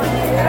Yeah.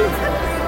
Hey.